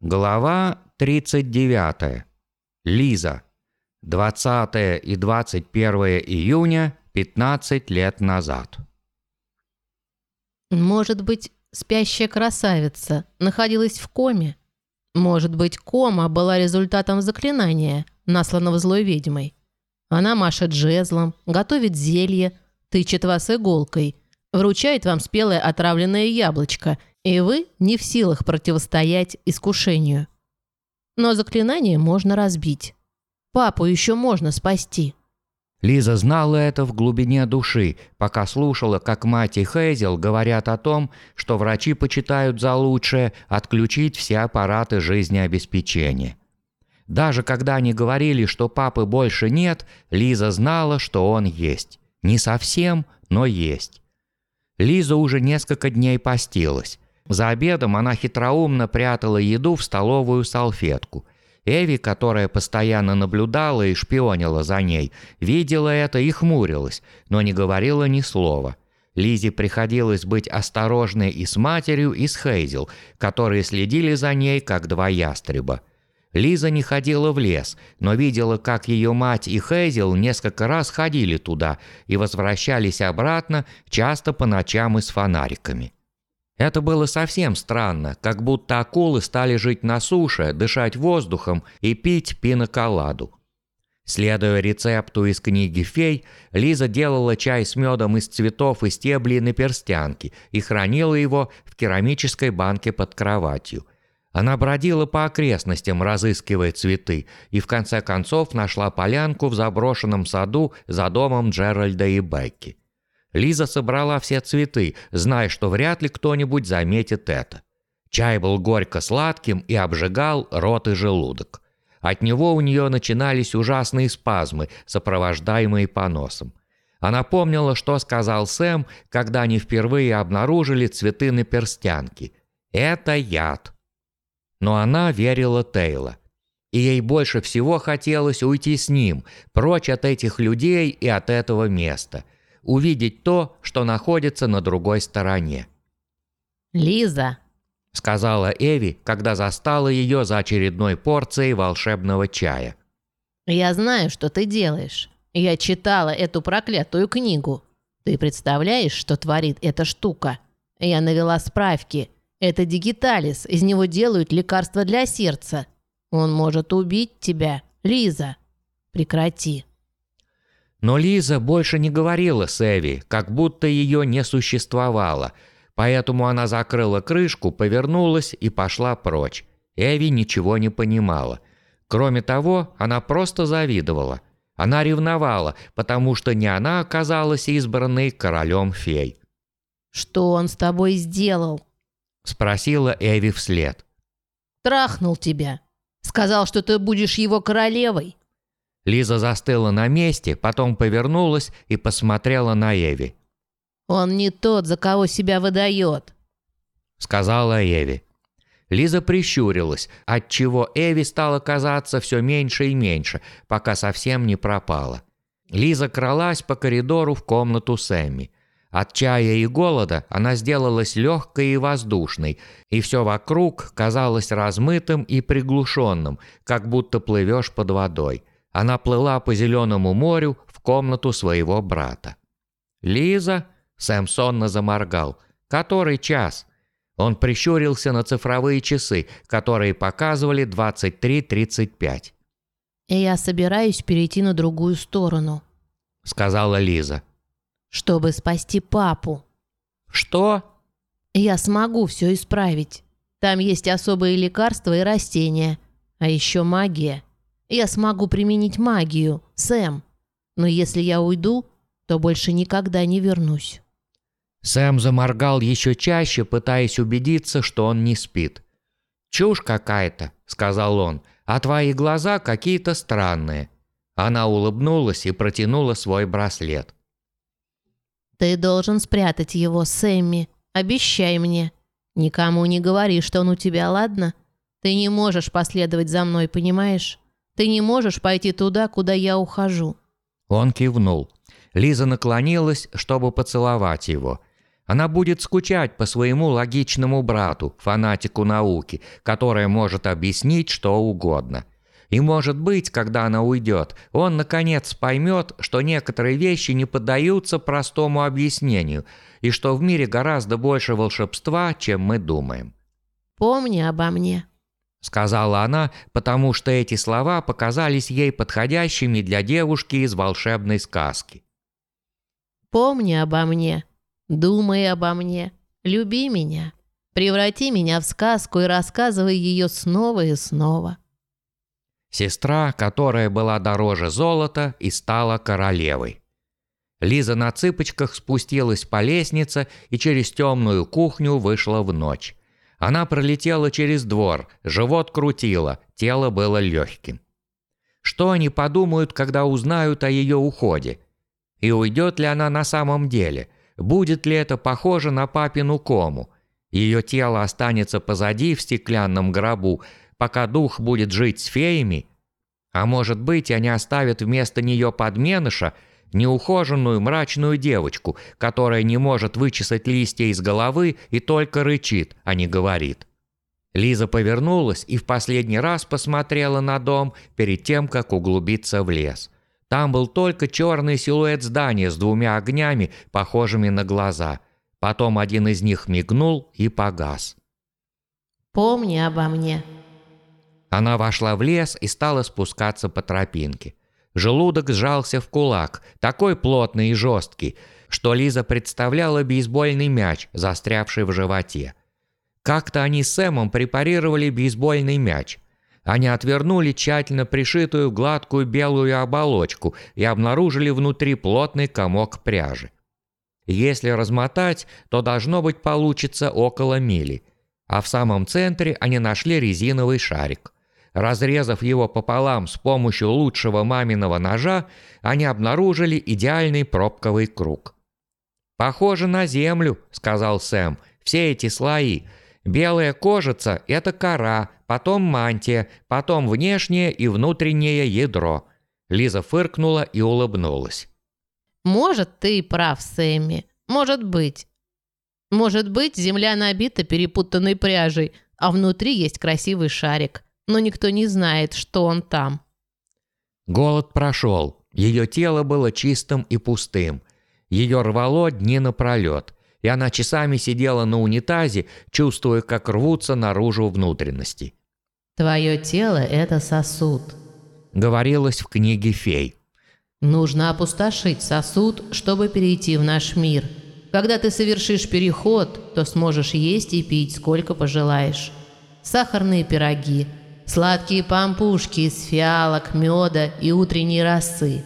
Глава 39. Лиза. 20 и 21 июня 15 лет назад. Может быть, спящая красавица находилась в коме? Может быть, кома была результатом заклинания, насланного злой ведьмой? Она машет жезлом, готовит зелье, тычет вас иголкой, вручает вам спелое отравленное яблочко и вы не в силах противостоять искушению. Но заклинание можно разбить. Папу еще можно спасти. Лиза знала это в глубине души, пока слушала, как мать и Хейзел говорят о том, что врачи почитают за лучшее отключить все аппараты жизнеобеспечения. Даже когда они говорили, что папы больше нет, Лиза знала, что он есть. Не совсем, но есть. Лиза уже несколько дней постилась. За обедом она хитроумно прятала еду в столовую салфетку. Эви, которая постоянно наблюдала и шпионила за ней, видела это и хмурилась, но не говорила ни слова. Лизе приходилось быть осторожной и с матерью, и с Хейзел, которые следили за ней, как два ястреба. Лиза не ходила в лес, но видела, как ее мать и Хейзел несколько раз ходили туда и возвращались обратно, часто по ночам и с фонариками. Это было совсем странно, как будто акулы стали жить на суше, дышать воздухом и пить пиноколаду. Следуя рецепту из книги «Фей», Лиза делала чай с медом из цветов и стеблей на перстянке и хранила его в керамической банке под кроватью. Она бродила по окрестностям, разыскивая цветы, и в конце концов нашла полянку в заброшенном саду за домом Джеральда и Бекки. Лиза собрала все цветы, зная, что вряд ли кто-нибудь заметит это. Чай был горько-сладким и обжигал рот и желудок. От него у нее начинались ужасные спазмы, сопровождаемые поносом. Она помнила, что сказал Сэм, когда они впервые обнаружили цветы на перстянке. «Это яд». Но она верила Тейла. И ей больше всего хотелось уйти с ним, прочь от этих людей и от этого места – увидеть то, что находится на другой стороне. «Лиза», — сказала Эви, когда застала ее за очередной порцией волшебного чая. «Я знаю, что ты делаешь. Я читала эту проклятую книгу. Ты представляешь, что творит эта штука? Я навела справки. Это дигиталис, из него делают лекарства для сердца. Он может убить тебя, Лиза. Прекрати». Но Лиза больше не говорила с Эви, как будто ее не существовало, поэтому она закрыла крышку, повернулась и пошла прочь. Эви ничего не понимала. Кроме того, она просто завидовала. Она ревновала, потому что не она оказалась избранной королем фей. «Что он с тобой сделал?» – спросила Эви вслед. «Трахнул тебя. Сказал, что ты будешь его королевой. Лиза застыла на месте, потом повернулась и посмотрела на Эви. «Он не тот, за кого себя выдает», — сказала Эви. Лиза прищурилась, отчего Эви стала казаться все меньше и меньше, пока совсем не пропала. Лиза кралась по коридору в комнату Сэмми. От чая и голода она сделалась легкой и воздушной, и все вокруг казалось размытым и приглушенным, как будто плывешь под водой. Она плыла по зеленому морю в комнату своего брата. «Лиза?» – Сэм сонно заморгал. «Который час?» Он прищурился на цифровые часы, которые показывали 23.35. «Я собираюсь перейти на другую сторону», – сказала Лиза. «Чтобы спасти папу». «Что?» «Я смогу все исправить. Там есть особые лекарства и растения, а еще магия. Я смогу применить магию, Сэм. Но если я уйду, то больше никогда не вернусь». Сэм заморгал еще чаще, пытаясь убедиться, что он не спит. «Чушь какая-то», — сказал он, — «а твои глаза какие-то странные». Она улыбнулась и протянула свой браслет. «Ты должен спрятать его, Сэмми. Обещай мне. Никому не говори, что он у тебя, ладно? Ты не можешь последовать за мной, понимаешь?» Ты не можешь пойти туда, куда я ухожу». Он кивнул. Лиза наклонилась, чтобы поцеловать его. Она будет скучать по своему логичному брату, фанатику науки, который может объяснить что угодно. И может быть, когда она уйдет, он наконец поймет, что некоторые вещи не поддаются простому объяснению, и что в мире гораздо больше волшебства, чем мы думаем. «Помни обо мне», — сказала она, потому что эти слова показались ей подходящими для девушки из волшебной сказки. «Помни обо мне, думай обо мне, люби меня, преврати меня в сказку и рассказывай ее снова и снова». Сестра, которая была дороже золота и стала королевой. Лиза на цыпочках спустилась по лестнице и через темную кухню вышла в ночь. Она пролетела через двор, живот крутило, тело было легким. Что они подумают, когда узнают о ее уходе? И уйдет ли она на самом деле? Будет ли это похоже на папину кому? Ее тело останется позади в стеклянном гробу, пока дух будет жить с феями? А может быть, они оставят вместо нее подменыша – неухоженную мрачную девочку, которая не может вычесать листья из головы и только рычит, а не говорит. Лиза повернулась и в последний раз посмотрела на дом перед тем, как углубиться в лес. Там был только черный силуэт здания с двумя огнями, похожими на глаза. Потом один из них мигнул и погас. «Помни обо мне». Она вошла в лес и стала спускаться по тропинке. Желудок сжался в кулак, такой плотный и жесткий, что Лиза представляла бейсбольный мяч, застрявший в животе. Как-то они с Сэмом препарировали бейсбольный мяч. Они отвернули тщательно пришитую гладкую белую оболочку и обнаружили внутри плотный комок пряжи. Если размотать, то должно быть получится около мили. А в самом центре они нашли резиновый шарик – Разрезав его пополам с помощью лучшего маминого ножа, они обнаружили идеальный пробковый круг. «Похоже на землю», — сказал Сэм, — «все эти слои. Белая кожица — это кора, потом мантия, потом внешнее и внутреннее ядро». Лиза фыркнула и улыбнулась. «Может, ты и прав, Сэмми. Может быть. Может быть, земля набита перепутанной пряжей, а внутри есть красивый шарик но никто не знает, что он там. Голод прошел. Ее тело было чистым и пустым. Ее рвало дни напролет, и она часами сидела на унитазе, чувствуя, как рвутся наружу внутренности. «Твое тело – это сосуд», – говорилось в книге фей. «Нужно опустошить сосуд, чтобы перейти в наш мир. Когда ты совершишь переход, то сможешь есть и пить, сколько пожелаешь. Сахарные пироги – сладкие пампушки из фиалок, меда и утренней росы.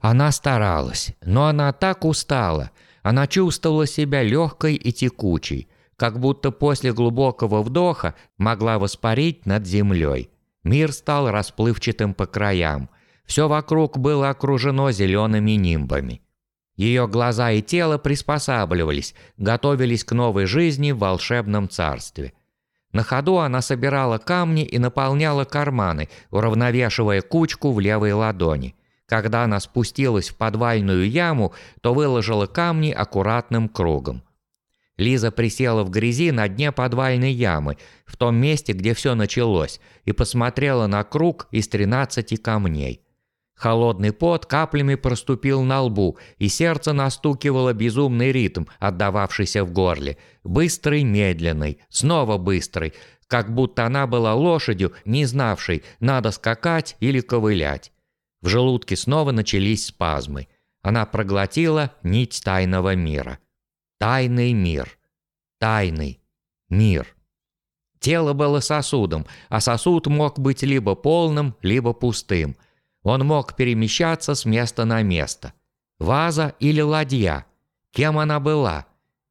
Она старалась, но она так устала. Она чувствовала себя легкой и текучей, как будто после глубокого вдоха могла воспарить над землей. Мир стал расплывчатым по краям. Все вокруг было окружено зелеными нимбами. Ее глаза и тело приспосабливались, готовились к новой жизни в волшебном царстве – на ходу она собирала камни и наполняла карманы, уравновешивая кучку в левой ладони. Когда она спустилась в подвальную яму, то выложила камни аккуратным кругом. Лиза присела в грязи на дне подвальной ямы, в том месте, где все началось, и посмотрела на круг из 13 камней. Холодный пот каплями проступил на лбу, и сердце настукивало безумный ритм, отдававшийся в горле. Быстрый, медленный, снова быстрый, как будто она была лошадью, не знавшей, надо скакать или ковылять. В желудке снова начались спазмы. Она проглотила нить тайного мира. Тайный мир. Тайный мир. Тело было сосудом, а сосуд мог быть либо полным, либо пустым – он мог перемещаться с места на место. Ваза или ладья. Кем она была?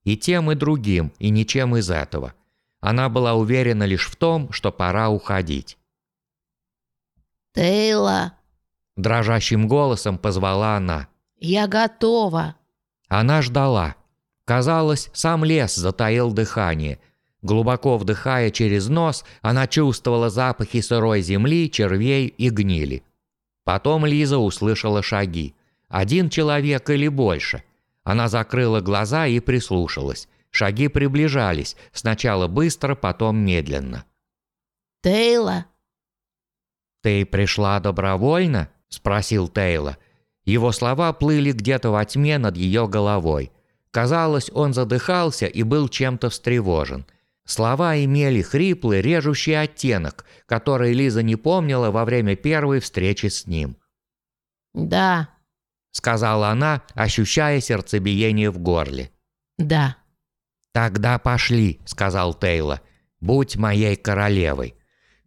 И тем, и другим, и ничем из этого. Она была уверена лишь в том, что пора уходить. «Тейла!» Дрожащим голосом позвала она. «Я готова!» Она ждала. Казалось, сам лес затаил дыхание. Глубоко вдыхая через нос, она чувствовала запахи сырой земли, червей и гнили. Потом Лиза услышала шаги. Один человек или больше. Она закрыла глаза и прислушалась. Шаги приближались, сначала быстро, потом медленно. «Тейла!» «Ты пришла добровольно?» – спросил Тейла. Его слова плыли где-то во тьме над ее головой. Казалось, он задыхался и был чем-то встревожен. Слова имели хриплый, режущий оттенок, который Лиза не помнила во время первой встречи с ним. «Да», – сказала она, ощущая сердцебиение в горле. «Да». «Тогда пошли», – сказал Тейла. «Будь моей королевой».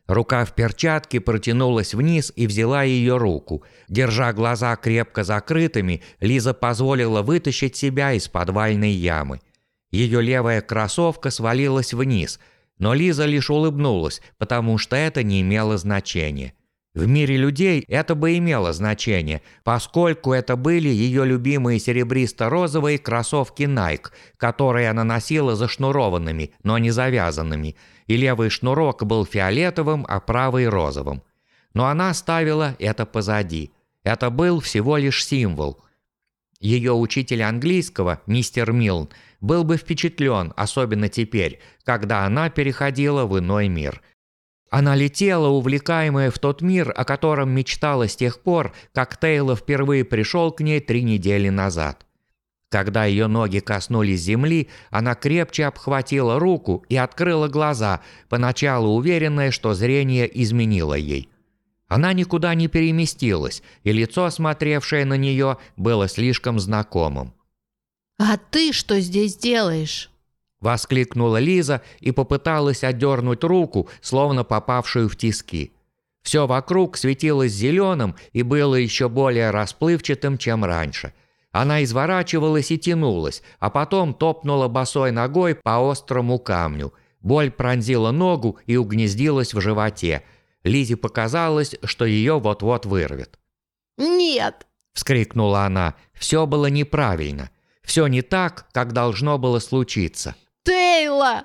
Рука в перчатке протянулась вниз и взяла ее руку. Держа глаза крепко закрытыми, Лиза позволила вытащить себя из подвальной ямы. Ее левая кроссовка свалилась вниз, но Лиза лишь улыбнулась, потому что это не имело значения. В мире людей это бы имело значение, поскольку это были ее любимые серебристо-розовые кроссовки Nike, которые она носила зашнурованными, но не завязанными, и левый шнурок был фиолетовым, а правый – розовым. Но она оставила это позади. Это был всего лишь символ. Ее учитель английского, мистер Милн, был бы впечатлен, особенно теперь, когда она переходила в иной мир – она летела, увлекаемая в тот мир, о котором мечтала с тех пор, как Тейлор впервые пришел к ней три недели назад. Когда ее ноги коснулись земли, она крепче обхватила руку и открыла глаза, поначалу уверенная, что зрение изменило ей. Она никуда не переместилась, и лицо, смотревшее на нее, было слишком знакомым. «А ты что здесь делаешь?» Воскликнула Лиза и попыталась отдернуть руку, словно попавшую в тиски. Все вокруг светилось зеленым и было еще более расплывчатым, чем раньше. Она изворачивалась и тянулась, а потом топнула босой ногой по острому камню. Боль пронзила ногу и угнездилась в животе. Лизе показалось, что ее вот-вот вырвет. «Нет!» – вскрикнула она. Все было неправильно. Все не так, как должно было случиться. Тейла!»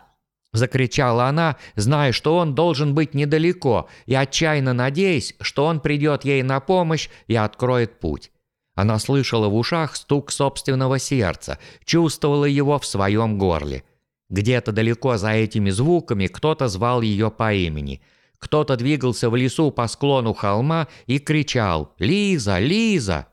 Закричала она, зная, что он должен быть недалеко, и отчаянно надеясь, что он придет ей на помощь и откроет путь. Она слышала в ушах стук собственного сердца, чувствовала его в своем горле. Где-то далеко за этими звуками кто-то звал ее по имени. Кто-то двигался в лесу по склону холма и кричал «Лиза! Лиза!».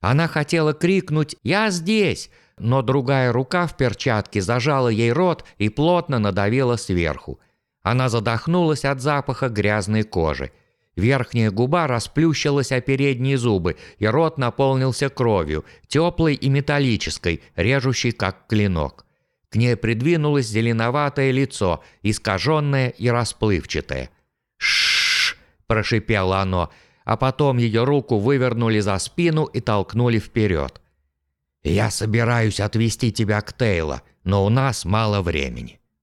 Она хотела крикнуть «Я здесь!», но другая рука в перчатке зажала ей рот и плотно надавила сверху. Она задохнулась от запаха грязной кожи. Верхняя губа расплющилась о передние зубы, и рот наполнился кровью, теплой и металлической, режущей как клинок. К ней придвинулось зеленоватое лицо, искаженное и расплывчатое. «Ш-ш-ш!» – прошипело оно, а потом ее руку вывернули за спину и толкнули вперед. «Я собираюсь отвезти тебя к Тейло, но у нас мало времени».